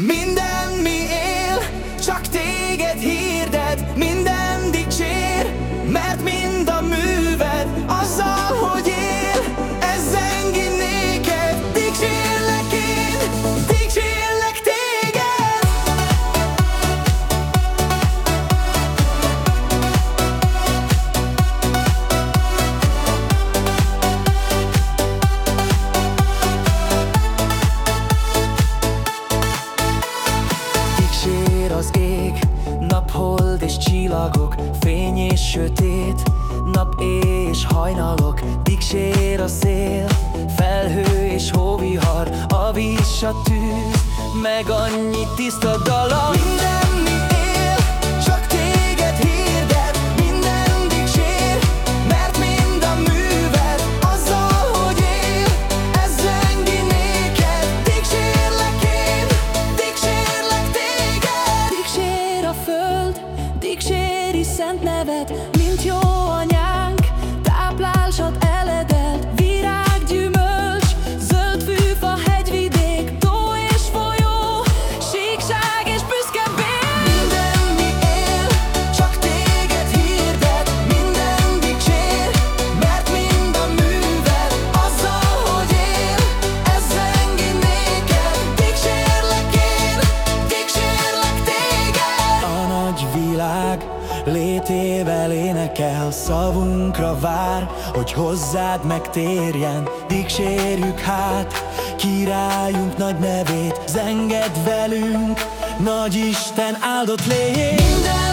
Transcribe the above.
Minden Nap, hold és csillagok, fény és sötét Nap, és hajnalok, dicsér a szél Felhő és hóvihar, a víz, a tűz Meg annyi tiszta dalom Minden világ Létével énekel, szavunkra vár Hogy hozzád megtérjen, dicsérjük hát Királyunk nagy nevét, zenged velünk Nagy Isten áldott lény. Minden